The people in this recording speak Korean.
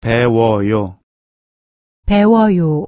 배워요. 배워요.